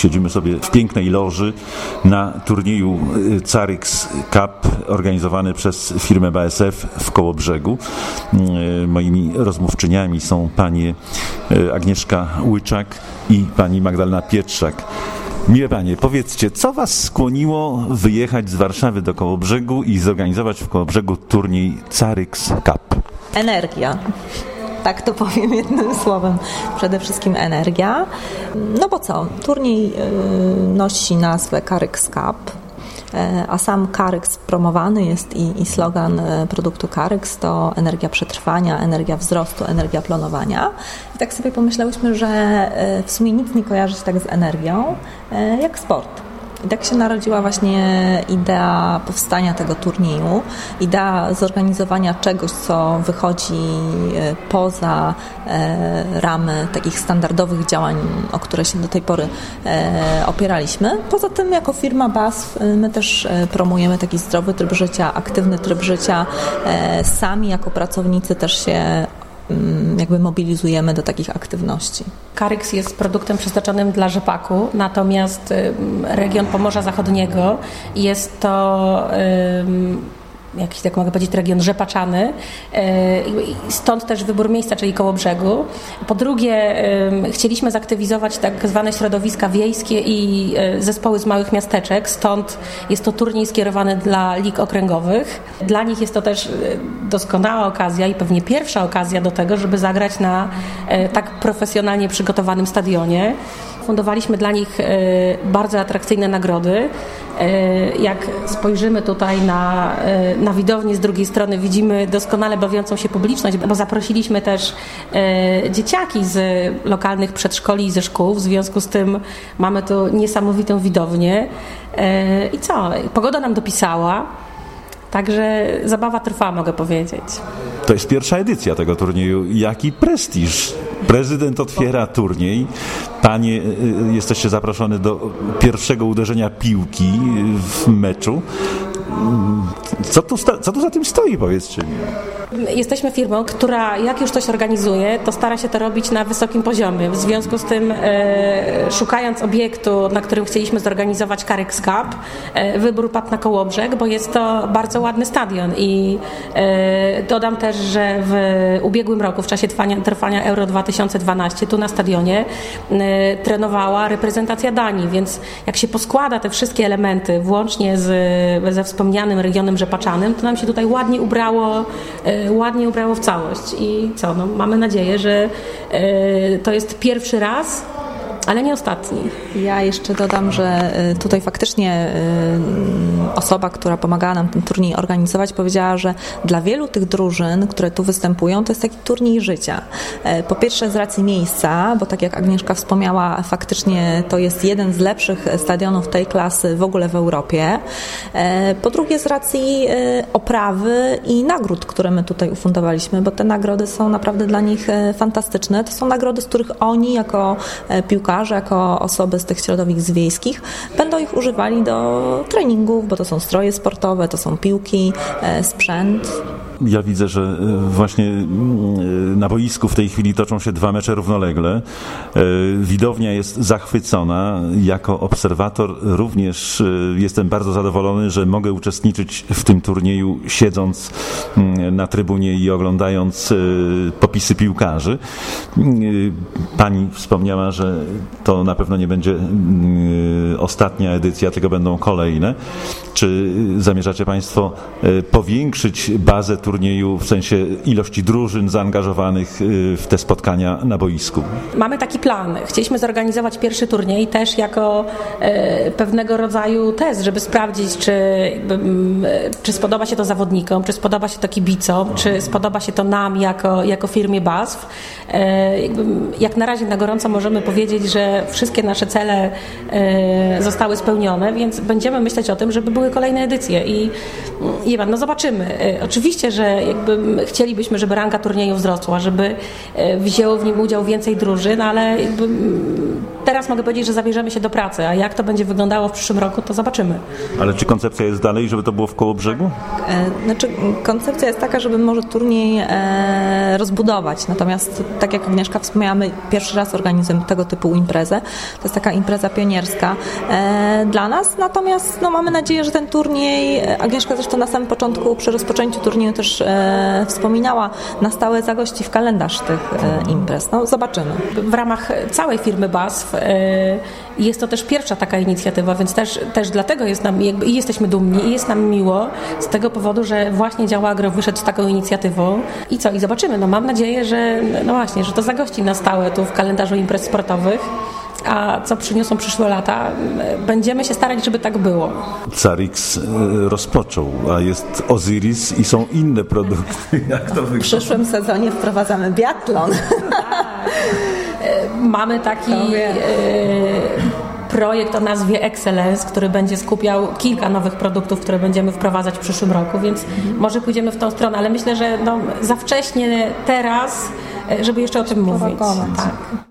siedzimy sobie w pięknej loży na turnieju Caryx Cup organizowany przez firmę BASF w Kołobrzegu. Moimi rozmówczyniami są panie Agnieszka Łyczak i pani Magdalena Pietrzak. Miłe panie, powiedzcie, co was skłoniło wyjechać z Warszawy do Kołobrzegu i zorganizować w Kołobrzegu turniej Caryx Cup? Energia. Tak to powiem jednym słowem. Przede wszystkim energia. No bo co? Turniej nosi nazwę Caryx Cup E, a sam Caryx promowany jest i, i slogan e, produktu Caryx to energia przetrwania, energia wzrostu, energia planowania. I tak sobie pomyślałyśmy, że e, w sumie nic nie kojarzy się tak z energią jak sport. I tak się narodziła właśnie idea powstania tego turnieju, idea zorganizowania czegoś, co wychodzi e, poza e, ramy takich standardowych działań, o które się do tej pory e, opieraliśmy. Poza tym, jako firma BASF, my też promujemy taki zdrowy tryb życia, aktywny tryb życia. Sami jako pracownicy też się jakby mobilizujemy do takich aktywności. Karyks jest produktem przeznaczonym dla rzepaku, natomiast region Pomorza Zachodniego jest to jakiś, tak mogę powiedzieć, region rzepaczany. E, stąd też wybór miejsca, czyli koło brzegu. Po drugie, chcieliśmy zaktywizować tak zwane środowiska wiejskie i e, zespoły z małych miasteczek, stąd jest to turniej skierowany dla lig okręgowych. Dla nich jest to też e, doskonała okazja i pewnie pierwsza okazja do tego, żeby zagrać na tak profesjonalnie przygotowanym stadionie. Fundowaliśmy dla nich bardzo atrakcyjne nagrody. Jak spojrzymy tutaj na na widowni z drugiej strony widzimy doskonale bawiącą się publiczność, bo zaprosiliśmy też e, dzieciaki z lokalnych przedszkoli i ze szkół. W związku z tym mamy tu niesamowitą widownię. E, I co? Pogoda nam dopisała. Także zabawa trwa, mogę powiedzieć. To jest pierwsza edycja tego turnieju. Jaki prestiż? Prezydent otwiera turniej. Panie, e, e, jesteście zaproszone do pierwszego uderzenia piłki w meczu. Co tu, co tu za tym stoi, powiedzcie mi? Jesteśmy firmą, która jak już coś organizuje, to stara się to robić na wysokim poziomie. W związku z tym, e, szukając obiektu, na którym chcieliśmy zorganizować Carex Cup, e, wybór padł na Kołobrzeg, bo jest to bardzo ładny stadion i e, dodam też, że w ubiegłym roku, w czasie trwania, trwania Euro 2012, tu na stadionie e, trenowała reprezentacja Danii, więc jak się poskłada te wszystkie elementy, włącznie z, ze wspomnianym regionem rzepaczanym, to nam się tutaj ładnie ubrało e, ładnie ubrało w całość. I co, no, mamy nadzieję, że e, to jest pierwszy raz, ale nie ostatni. Ja jeszcze dodam, że y, tutaj faktycznie y, osoba, która pomagała nam ten turniej organizować, powiedziała, że dla wielu tych drużyn, które tu występują, to jest taki turniej życia. E, po pierwsze z racji miejsca, bo tak jak Agnieszka wspomniała, faktycznie to jest jeden z lepszych stadionów tej klasy w ogóle w Europie. E, po drugie z racji y, oprawy i nagród, które my tutaj ufundowaliśmy, bo te nagrody są naprawdę dla nich e, fantastyczne. To są nagrody, z których oni jako piłkarze piłkarze, jako osoby z tych środowisk wiejskich, będą ich używali do treningów, bo to są stroje sportowe, to są piłki, e, sprzęt ja widzę, że e, właśnie mm, e, na boisku w tej chwili toczą się dwa mecze równolegle. E, widownia jest zachwycona. Jako obserwator również jestem bardzo zadowolony, że mogę uczestniczyć w tym turnieju siedząc mm, na trybunie i oglądając popisy piłkarzy. Pani wspomniała, że to na pewno nie będzie mm, ostatnia edycja, tylko będą kolejne. Czy zamierzacie Państwo powiększyć bazę turnieju turnieju w sensie ilości drużyn zaangażowanych y, w te spotkania na boisku? Mamy taki plan. Chcieliśmy zorganizować pierwszy turniej też jako e, pewnego rodzaju test, żeby sprawdzić, czy, mm, czy spodoba się to zawodnikom, czy spodoba się to kibicom, czy spodoba się to nam jako, jako firmie BASF. E, jak na razie na gorąco możemy powiedzieć, że wszystkie nasze cele e, zostały spełnione, więc będziemy myśleć o tym, żeby były kolejne edycje i, i no zobaczymy. Oczywiście, że że jakby chcielibyśmy, żeby ranga turnieju wzrosła, żeby e, wzięło w nim udział więcej drużyn, ale jakby teraz mogę powiedzieć, że zabierzemy się do pracy, a jak to będzie wyglądało w przyszłym roku, to zobaczymy. Ale czy koncepcja jest dalej, żeby to było w koło brzegu? E, znaczy, koncepcja jest taka, żeby może turniej e, rozbudować. Natomiast, tak jak Agnieszka wspomniała, my pierwszy raz organizujemy tego typu imprezę. To jest taka impreza pionierska e, dla nas. Natomiast no, mamy nadzieję, że ten turniej, Agnieszka zresztą na samym początku, przy rozpoczęciu turnieju też e, wspominała, na stałe zagości w kalendarz tych e, imprez. No, zobaczymy. W ramach całej firmy BASF jest to też pierwsza taka inicjatywa, więc też, też dlatego jest nam, jakby, i jesteśmy dumni i jest nam miło z tego powodu, że właśnie działa Agro wyszedł z taką inicjatywą. I co? I zobaczymy. No mam nadzieję, że no właśnie, że to zagości na stałe tu w kalendarzu imprez sportowych. A co przyniosą przyszłe lata? Będziemy się starać, żeby tak było. Carix e, rozpoczął, a jest Osiris i są inne produkty. Jak to W wygląda? przyszłym sezonie wprowadzamy biatlon. Mamy taki e, projekt o nazwie Excellence, który będzie skupiał kilka nowych produktów, które będziemy wprowadzać w przyszłym roku, więc może pójdziemy w tą stronę, ale myślę, że no, za wcześnie teraz, e, żeby jeszcze o tym mówić. Tak.